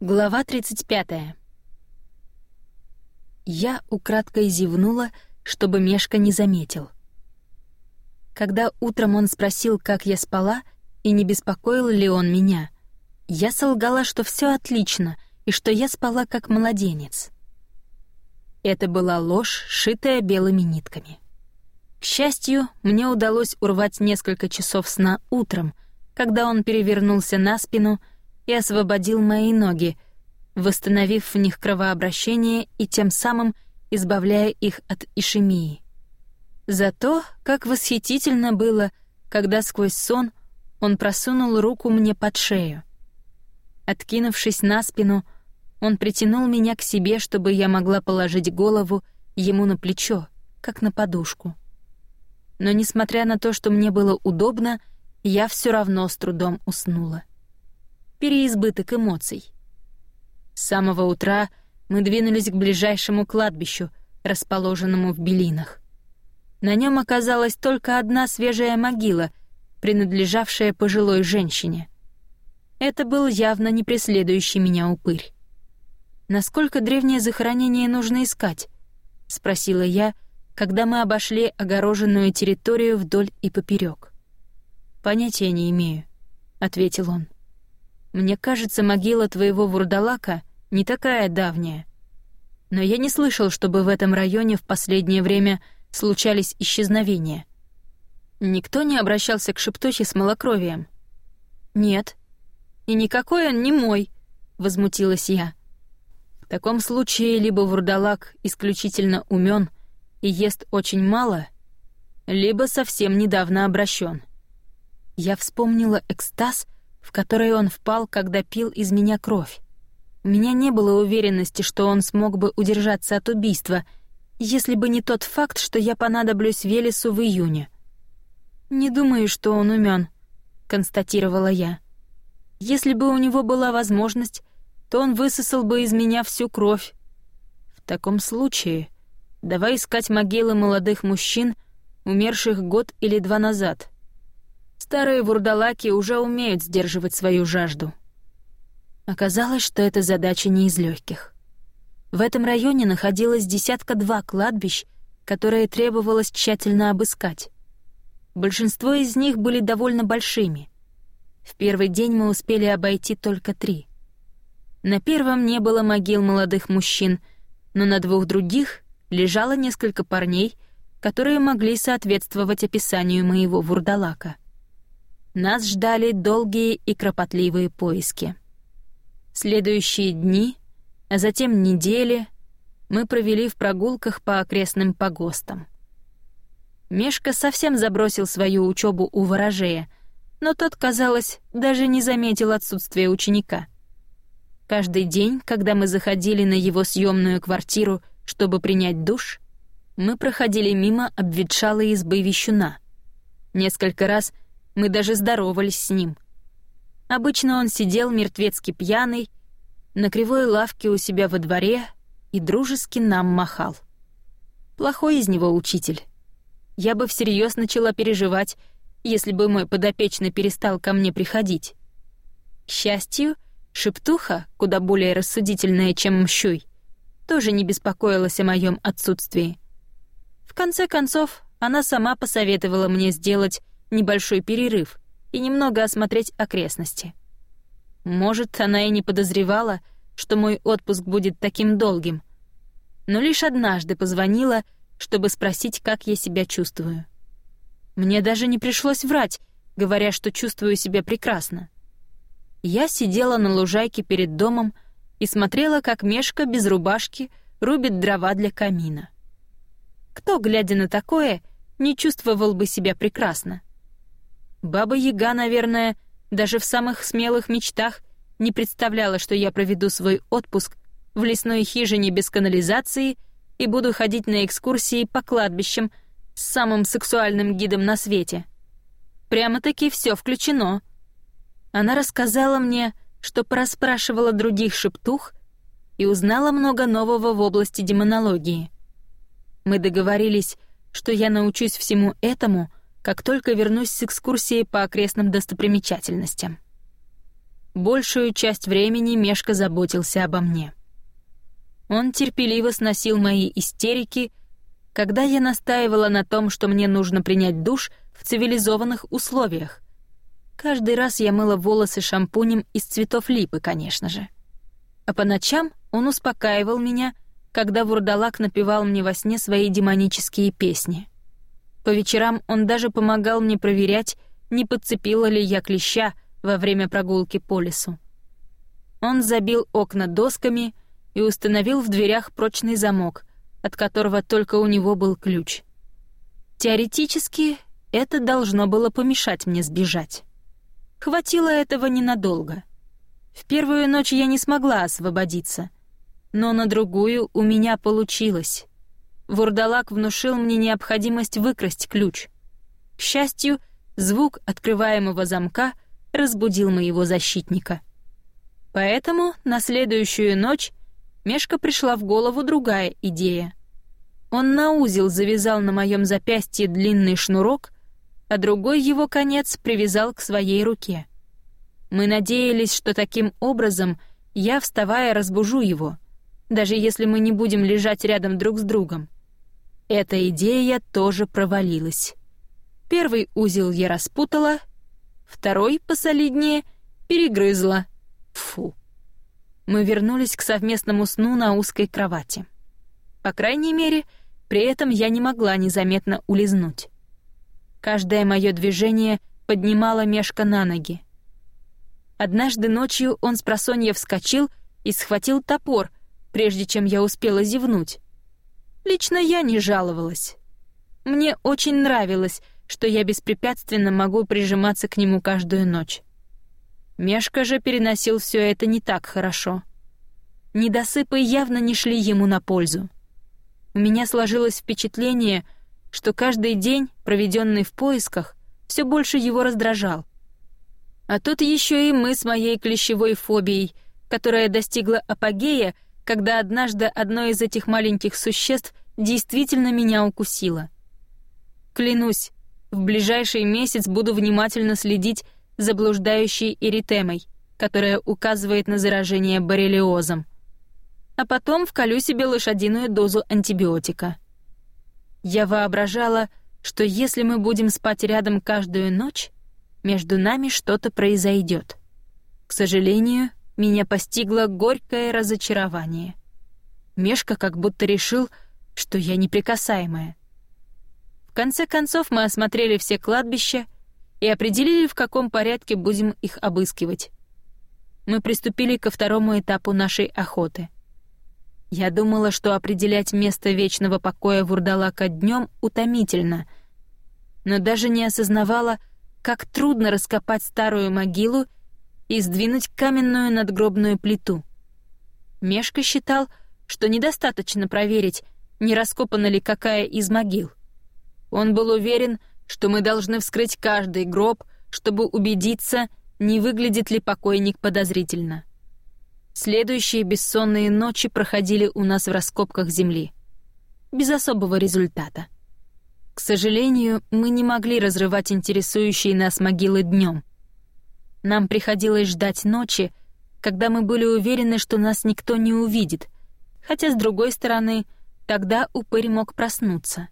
Глава 35. Я украдкой зевнула, чтобы Мешка не заметил. Когда утром он спросил, как я спала, и не беспокоил ли он меня, я солгала, что все отлично, и что я спала как младенец. Это была ложь, шитая белыми нитками. К счастью, мне удалось урвать несколько часов сна утром, когда он перевернулся на спину — и освободил мои ноги, восстановив в них кровообращение и тем самым избавляя их от ишемии. Зато, как восхитительно было, когда сквозь сон он просунул руку мне под шею. Откинувшись на спину, он притянул меня к себе, чтобы я могла положить голову ему на плечо, как на подушку. Но несмотря на то, что мне было удобно, я все равно с трудом уснула переизбыток эмоций. С самого утра мы двинулись к ближайшему кладбищу, расположенному в Белинах. На нем оказалась только одна свежая могила, принадлежавшая пожилой женщине. Это был явно не преследующий меня упырь. «Насколько древнее захоронение нужно искать?» — спросила я, когда мы обошли огороженную территорию вдоль и поперек. «Понятия не имею», — ответил он. Мне кажется, могила твоего вурдалака не такая давняя. Но я не слышал, чтобы в этом районе в последнее время случались исчезновения. Никто не обращался к Шептохе с малокровием. Нет. И никакой он не мой, возмутилась я. В таком случае либо вурдалак исключительно умен и ест очень мало, либо совсем недавно обращен. Я вспомнила экстаз, в который он впал, когда пил из меня кровь. У меня не было уверенности, что он смог бы удержаться от убийства, если бы не тот факт, что я понадоблюсь Велесу в июне. «Не думаю, что он умен», — констатировала я. «Если бы у него была возможность, то он высосал бы из меня всю кровь. В таком случае давай искать могилы молодых мужчин, умерших год или два назад», Старые вурдалаки уже умеют сдерживать свою жажду. Оказалось, что эта задача не из легких. В этом районе находилось десятка-два кладбищ, которые требовалось тщательно обыскать. Большинство из них были довольно большими. В первый день мы успели обойти только три. На первом не было могил молодых мужчин, но на двух других лежало несколько парней, которые могли соответствовать описанию моего вурдалака — нас ждали долгие и кропотливые поиски. Следующие дни, а затем недели мы провели в прогулках по окрестным погостам. Мешка совсем забросил свою учебу у ворожея, но тот, казалось, даже не заметил отсутствия ученика. Каждый день, когда мы заходили на его съемную квартиру, чтобы принять душ, мы проходили мимо обветшалой избы вещуна. Несколько раз — мы даже здоровались с ним. Обычно он сидел мертвецки пьяный на кривой лавке у себя во дворе и дружески нам махал. Плохой из него учитель. Я бы всерьез начала переживать, если бы мой подопечный перестал ко мне приходить. К счастью, Шептуха, куда более рассудительная, чем Мщуй, тоже не беспокоилась о моем отсутствии. В конце концов, она сама посоветовала мне сделать небольшой перерыв и немного осмотреть окрестности. Может, она и не подозревала, что мой отпуск будет таким долгим, но лишь однажды позвонила, чтобы спросить, как я себя чувствую. Мне даже не пришлось врать, говоря, что чувствую себя прекрасно. Я сидела на лужайке перед домом и смотрела, как Мешка без рубашки рубит дрова для камина. Кто, глядя на такое, не чувствовал бы себя прекрасно? Баба-яга, наверное, даже в самых смелых мечтах не представляла, что я проведу свой отпуск в лесной хижине без канализации и буду ходить на экскурсии по кладбищам с самым сексуальным гидом на свете. Прямо-таки все включено. Она рассказала мне, что проспрашивала других шептух и узнала много нового в области демонологии. Мы договорились, что я научусь всему этому — как только вернусь с экскурсии по окрестным достопримечательностям. большую часть времени Мешка заботился обо мне. Он терпеливо сносил мои истерики, когда я настаивала на том, что мне нужно принять душ в цивилизованных условиях. Каждый раз я мыла волосы шампунем из цветов липы, конечно же. А по ночам он успокаивал меня, когда вурдалак напевал мне во сне свои демонические песни. По вечерам он даже помогал мне проверять, не подцепила ли я клеща во время прогулки по лесу. Он забил окна досками и установил в дверях прочный замок, от которого только у него был ключ. Теоретически, это должно было помешать мне сбежать. Хватило этого ненадолго. В первую ночь я не смогла освободиться, но на другую у меня получилось. Вурдалак внушил мне необходимость выкрасть ключ. К счастью, звук открываемого замка разбудил моего защитника. Поэтому на следующую ночь Мешка пришла в голову другая идея. Он на узел завязал на моем запястье длинный шнурок, а другой его конец привязал к своей руке. Мы надеялись, что таким образом я, вставая, разбужу его, даже если мы не будем лежать рядом друг с другом. Эта идея тоже провалилась. Первый узел я распутала, второй, посолиднее, перегрызла. Фу. Мы вернулись к совместному сну на узкой кровати. По крайней мере, при этом я не могла незаметно улизнуть. Каждое мое движение поднимало Мешка на ноги. Однажды ночью он с просонья вскочил и схватил топор, прежде чем я успела зевнуть. Лично я не жаловалась. Мне очень нравилось, что я беспрепятственно могу прижиматься к нему каждую ночь. Мешка же переносил все это не так хорошо. Недосыпы явно не шли ему на пользу. У меня сложилось впечатление, что каждый день, проведенный в поисках, все больше его раздражал. А тут еще и мы с моей клещевой фобией, которая достигла апогея когда однажды одно из этих маленьких существ действительно меня укусило. Клянусь, в ближайший месяц буду внимательно следить за блуждающей эритемой, которая указывает на заражение боррелиозом. А потом вколю себе лошадиную дозу антибиотика. Я воображала, что если мы будем спать рядом каждую ночь, между нами что-то произойдет. К сожалению, меня постигло горькое разочарование. Мешка как будто решил, что я неприкасаемая. В конце концов мы осмотрели все кладбища и определили, в каком порядке будем их обыскивать. Мы приступили ко второму этапу нашей охоты. Я думала, что определять место вечного покоя Вурдалака днем утомительно, но даже не осознавала, как трудно раскопать старую могилу и сдвинуть каменную надгробную плиту. Мешка считал, что недостаточно проверить, не раскопана ли какая из могил. Он был уверен, что мы должны вскрыть каждый гроб, чтобы убедиться, не выглядит ли покойник подозрительно. Следующие бессонные ночи проходили у нас в раскопках земли. Без особого результата. К сожалению, мы не могли разрывать интересующие нас могилы днем — нам приходилось ждать ночи, когда мы были уверены, что нас никто не увидит, хотя, с другой стороны, тогда упырь мог проснуться.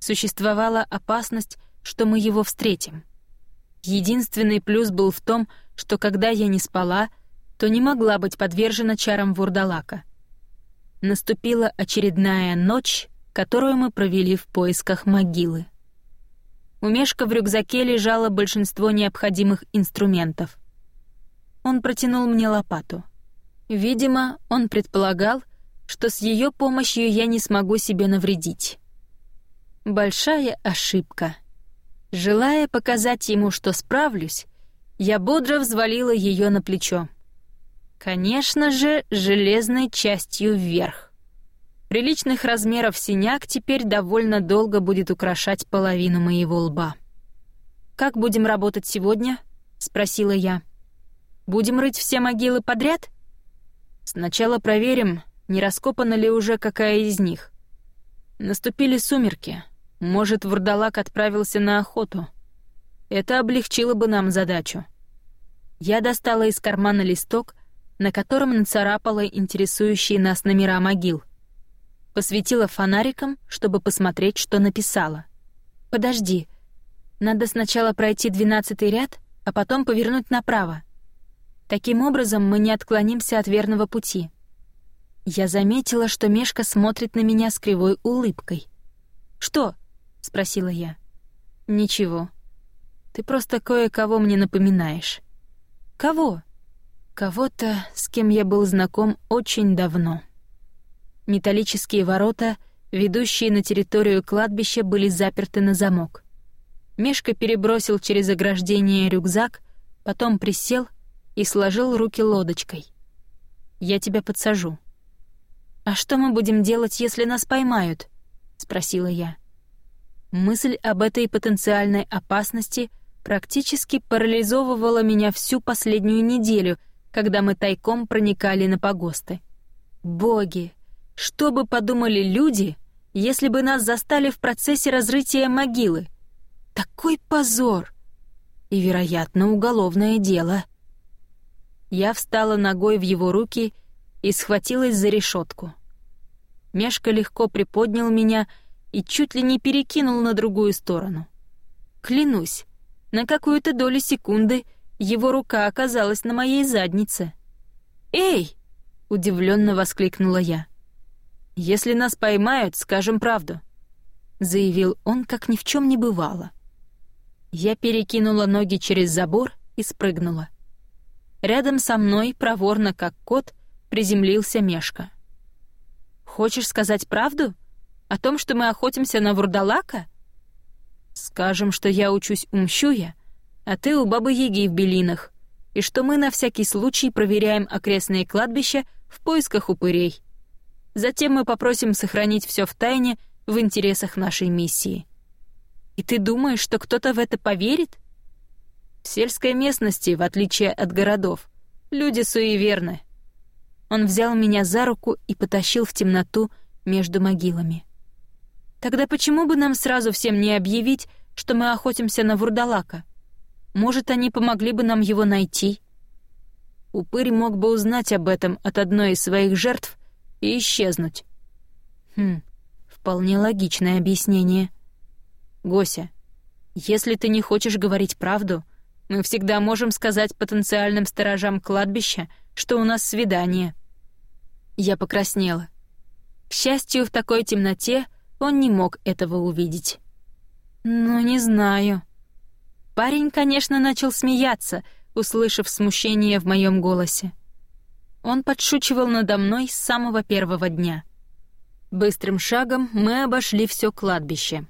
Существовала опасность, что мы его встретим. Единственный плюс был в том, что когда я не спала, то не могла быть подвержена чарам вурдалака. Наступила очередная ночь, которую мы провели в поисках могилы. У Мешка в рюкзаке лежало большинство необходимых инструментов. Он протянул мне лопату. Видимо, он предполагал, что с ее помощью я не смогу себе навредить. Большая ошибка. Желая показать ему, что справлюсь, я бодро взвалила ее на плечо. Конечно же, железной частью вверх. Приличных размеров синяк теперь довольно долго будет украшать половину моего лба. «Как будем работать сегодня?» — спросила я. «Будем рыть все могилы подряд?» «Сначала проверим, не раскопана ли уже какая из них. Наступили сумерки. Может, вурдалак отправился на охоту. Это облегчило бы нам задачу». Я достала из кармана листок, на котором нацарапала интересующие нас номера могил. Посветила фонариком, чтобы посмотреть, что написала. «Подожди. Надо сначала пройти двенадцатый ряд, а потом повернуть направо. Таким образом мы не отклонимся от верного пути». Я заметила, что Мешка смотрит на меня с кривой улыбкой. «Что?» — спросила я. «Ничего. Ты просто кое-кого мне напоминаешь». «Кого?» «Кого-то, с кем я был знаком очень давно». Металлические ворота, ведущие на территорию кладбища, были заперты на замок. Мешка перебросил через ограждение рюкзак, потом присел и сложил руки лодочкой. «Я тебя подсажу». «А что мы будем делать, если нас поймают?» — спросила я. Мысль об этой потенциальной опасности практически парализовывала меня всю последнюю неделю, когда мы тайком проникали на погосты. Боги, что бы подумали люди, если бы нас застали в процессе разрытия могилы? Такой позор! И, вероятно, уголовное дело. Я встала ногой в его руки и схватилась за решетку. Мешка легко приподнял меня и чуть ли не перекинул на другую сторону. Клянусь, на какую-то долю секунды его рука оказалась на моей заднице. «Эй!» — удивленно воскликнула я. «Если нас поймают, скажем правду», — заявил он, как ни в чем не бывало. Я перекинула ноги через забор и спрыгнула. Рядом со мной, проворно как кот, приземлился Мешка. «Хочешь сказать правду? О том, что мы охотимся на вурдалака?» «Скажем, что я учусь у Мщуя, а ты у Бабы-Яги в Белинах, и что мы на всякий случай проверяем окрестные кладбища в поисках упырей. Затем мы попросим сохранить все в тайне в интересах нашей миссии». «И ты думаешь, что кто-то в это поверит?» В сельской местности, в отличие от городов, люди суеверны. Он взял меня за руку и потащил в темноту между могилами. Тогда почему бы нам сразу всем не объявить, что мы охотимся на вурдалака? Может, они помогли бы нам его найти? Упырь мог бы узнать об этом от одной из своих жертв и исчезнуть. Хм, вполне логичное объяснение. Гося, если ты не хочешь говорить правду, мы всегда можем сказать потенциальным сторожам кладбища, что у нас свидание». Я покраснела. К счастью, в такой темноте он не мог этого увидеть. «Ну, не знаю». Парень, конечно, начал смеяться, услышав смущение в моем голосе. Он подшучивал надо мной с самого первого дня. Быстрым шагом мы обошли все кладбище.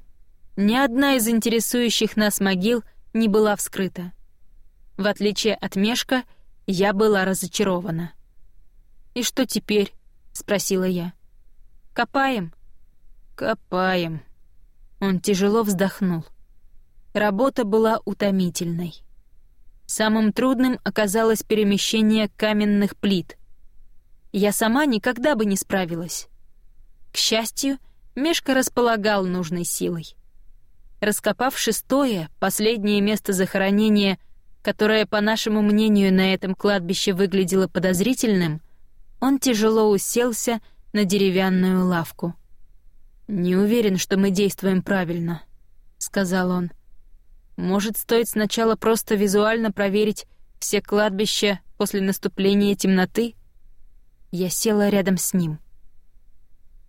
Ни одна из интересующих нас могил не была вскрыта. В отличие от Мешка, я была разочарована. «И что теперь?» — спросила я. «Копаем?» «Копаем». Он тяжело вздохнул. Работа была утомительной. Самым трудным оказалось перемещение каменных плит. Я сама никогда бы не справилась. К счастью, Мешка располагал нужной силой. Раскопав шестое, последнее место захоронения — которое, по нашему мнению, на этом кладбище выглядело подозрительным, он тяжело уселся на деревянную лавку. «Не уверен, что мы действуем правильно», — сказал он. «Может, стоит сначала просто визуально проверить все кладбища после наступления темноты?» Я села рядом с ним.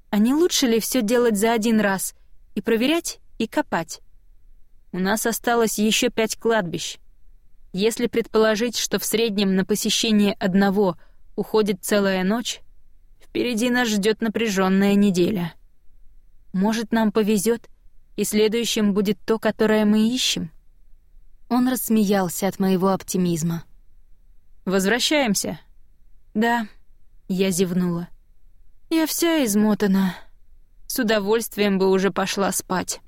«А не лучше ли все делать за один раз и проверять, и копать? У нас осталось еще пять кладбищ. Если предположить, что в среднем на посещение одного уходит целая ночь, впереди нас ждет напряженная неделя. Может, нам повезет, и следующим будет то, которое мы ищем? Он рассмеялся от моего оптимизма. «Возвращаемся?» «Да», — я зевнула. «Я вся измотана. С удовольствием бы уже пошла спать».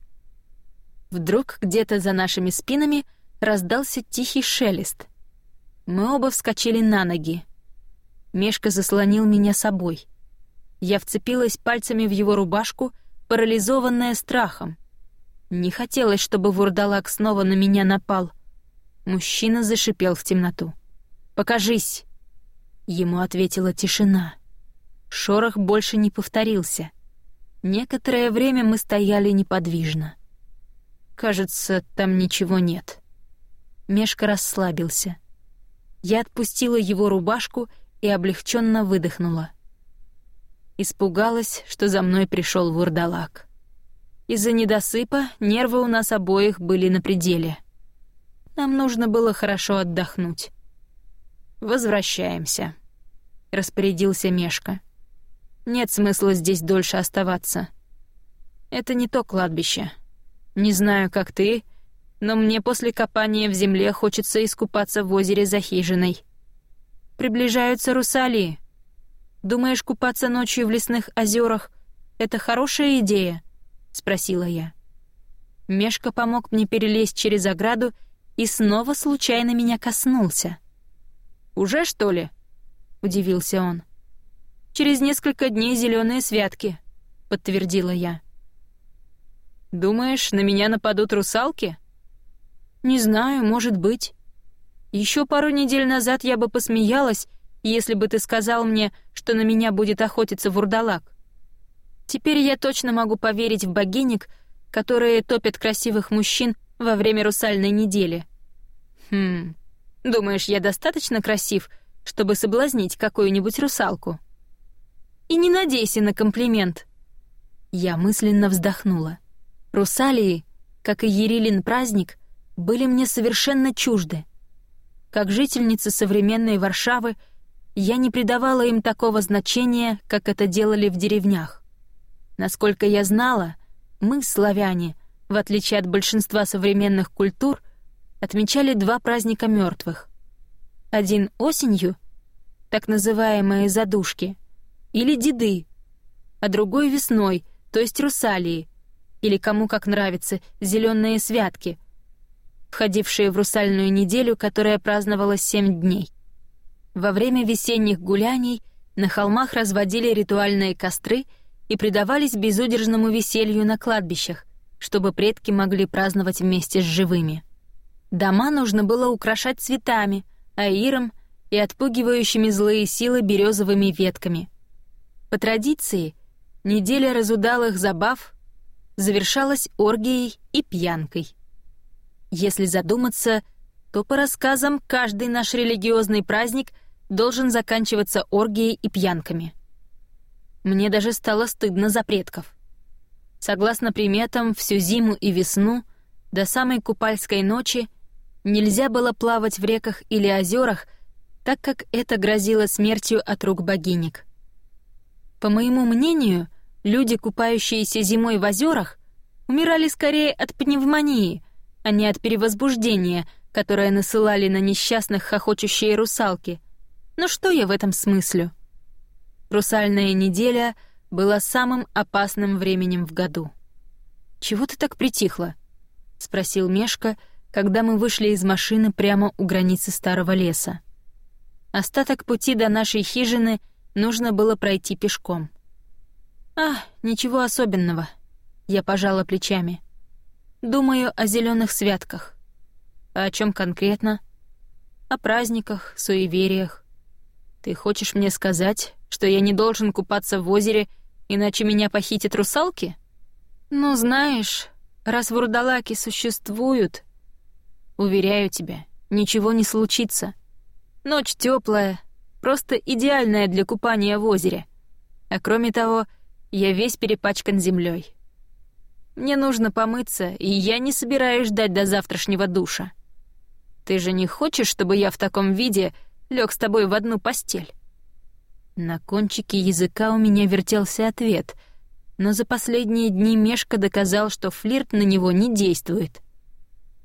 Вдруг где-то за нашими спинами раздался тихий шелест. Мы оба вскочили на ноги. Мешка заслонил меня собой. Я вцепилась пальцами в его рубашку, парализованная страхом. Не хотелось, чтобы вурдалак снова на меня напал. Мужчина зашипел в темноту. покажись!» Ему ответила тишина. Шорох больше не повторился. Некоторое время мы стояли неподвижно. Кажется, там ничего нет. Мешка расслабился. Я отпустила его рубашку и облегченно выдохнула. Испугалась, что за мной пришел вурдалак. Из-за недосыпа нервы у нас обоих были на пределе. Нам нужно было хорошо отдохнуть. «Возвращаемся», — распорядился Мешка. «Нет смысла здесь дольше оставаться. Это не то кладбище. Не знаю, как ты, но мне после копания в земле хочется искупаться в озере за хижиной. Приближаются русалии. Думаешь, купаться ночью в лесных озерах — это хорошая идея?» — спросила я. Мешка помог мне перелезть через ограду и снова случайно меня коснулся. «Уже, что ли?» — удивился он. «Через несколько дней зеленые святки», — подтвердила я. «Думаешь, на меня нападут русалки?» «Не знаю, может быть. Еще пару недель назад я бы посмеялась, если бы ты сказал мне, что на меня будет охотиться вурдалак. Теперь я точно могу поверить в богинек, которые топят красивых мужчин во время русальной недели. Хм, думаешь, я достаточно красив, чтобы соблазнить какую-нибудь русалку? И не надейся на комплимент. Я мысленно вздохнула. Русалии, как и Ерилин праздник, были мне совершенно чужды. Как жительница современной Варшавы, я не придавала им такого значения, как это делали в деревнях. Насколько я знала, мы, славяне, в отличие от большинства современных культур, отмечали два праздника мертвых. Один осенью, так называемые задушки, или деды, а другой весной, то есть русалии, или кому как нравится, зеленые святки, входившие в русальную неделю, которая праздновалась семь дней. Во время весенних гуляний на холмах разводили ритуальные костры и предавались безудержному веселью на кладбищах, чтобы предки могли праздновать вместе с живыми. Дома нужно было украшать цветами, аиром и отпугивающими злые силы березовыми ветками. По традиции, неделя разудалых забав завершалась оргией и пьянкой. Если задуматься, то по рассказам каждый наш религиозный праздник должен заканчиваться оргией и пьянками. Мне даже стало стыдно за предков. Согласно приметам, всю зиму и весну, до самой купальской ночи, нельзя было плавать в реках или озерах, так как это грозило смертью от рук богинек. По моему мнению, люди, купающиеся зимой в озерах, умирали скорее от пневмонии, а не от перевозбуждения, которое насылали на несчастных хохочущие русалки. Но что я в этом смыслю? Русальная неделя была самым опасным временем в году. «Чего ты так притихла?» — спросил Мешка, когда мы вышли из машины прямо у границы старого леса. Остаток пути до нашей хижины нужно было пройти пешком. «А, ничего особенного», — я пожала плечами. «Думаю о зеленых святках». «А о чем конкретно?» «О праздниках, суевериях. Ты хочешь мне сказать, что я не должен купаться в озере, иначе меня похитят русалки? Ну, знаешь, раз вурдалаки существуют, уверяю тебя, ничего не случится. Ночь теплая, просто идеальная для купания в озере. А кроме того, я весь перепачкан землей. Мне нужно помыться, и я не собираюсь ждать до завтрашнего душа. Ты же не хочешь, чтобы я в таком виде лег с тобой в одну постель?» На кончике языка у меня вертелся ответ, но за последние дни Мешка доказал, что флирт на него не действует.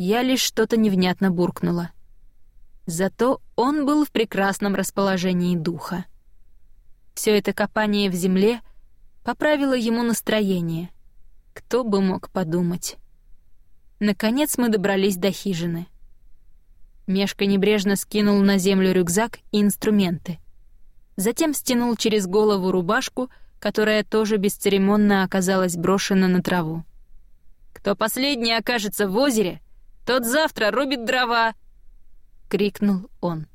Я лишь что-то невнятно буркнула. Зато он был в прекрасном расположении духа. Все это копание в земле поправило ему настроение. Кто бы мог подумать. Наконец мы добрались до хижины. Мешка небрежно скинул на землю рюкзак и инструменты — затем стянул через голову рубашку, которая тоже бесцеремонно оказалась брошена на траву. «Кто последний окажется в озере, тот завтра рубит дрова!» — крикнул он.